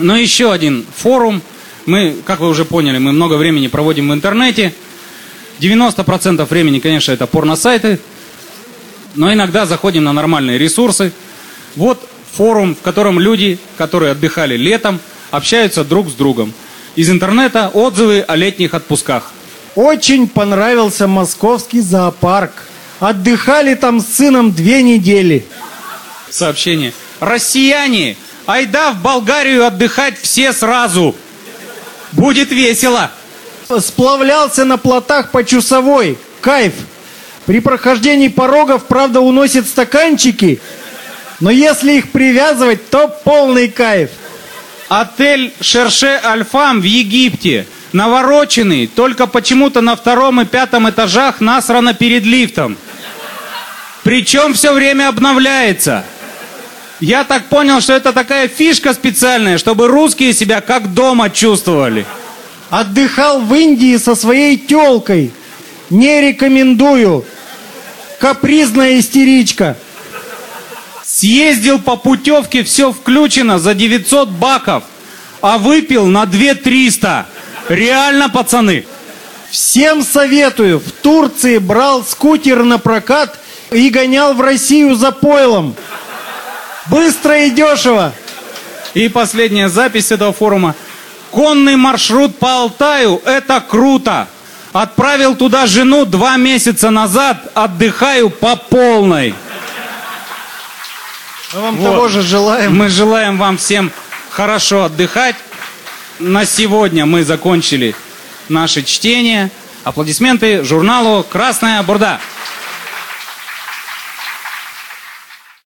Но еще один форум. Мы, как вы уже поняли, мы много времени проводим в интернете. 90% времени, конечно, это порно-сайты. Но иногда заходим на нормальные ресурсы. Вот форум, в котором люди, которые отдыхали летом, общаются друг с другом. Из интернета отзывы о летних отпусках. Очень понравился московский зоопарк. Отдыхали там с сыном две недели. Сообщение. Россияне, айда в Болгарию отдыхать все сразу. Будет весело. Сплавлялся на плотах по часовой. Кайф. При прохождении порогов, правда, уносит стаканчики. Но если их привязывать, то полный кайф. Отель Шерше Альфам в Египте. Навороченный, только почему-то на втором и пятом этажах насрано перед лифтом. Причем все время обновляется. Я так понял, что это такая фишка специальная, чтобы русские себя как дома чувствовали. Отдыхал в Индии со своей телкой. Не рекомендую. Капризная истеричка. Съездил по путевке, все включено за 900 баков, а выпил на 2300. Реально, пацаны. Всем советую. В Турции брал скутер на прокат и гонял в Россию за пойлом. Быстро и дешево. И последняя запись этого форума. Конный маршрут по Алтаю – это круто. Отправил туда жену два месяца назад, отдыхаю по полной. Мы вам Вот. того же желаем. Мы желаем вам всем хорошо отдыхать. На сегодня мы закончили наше чтение. Аплодисменты журналу «Красная бурда».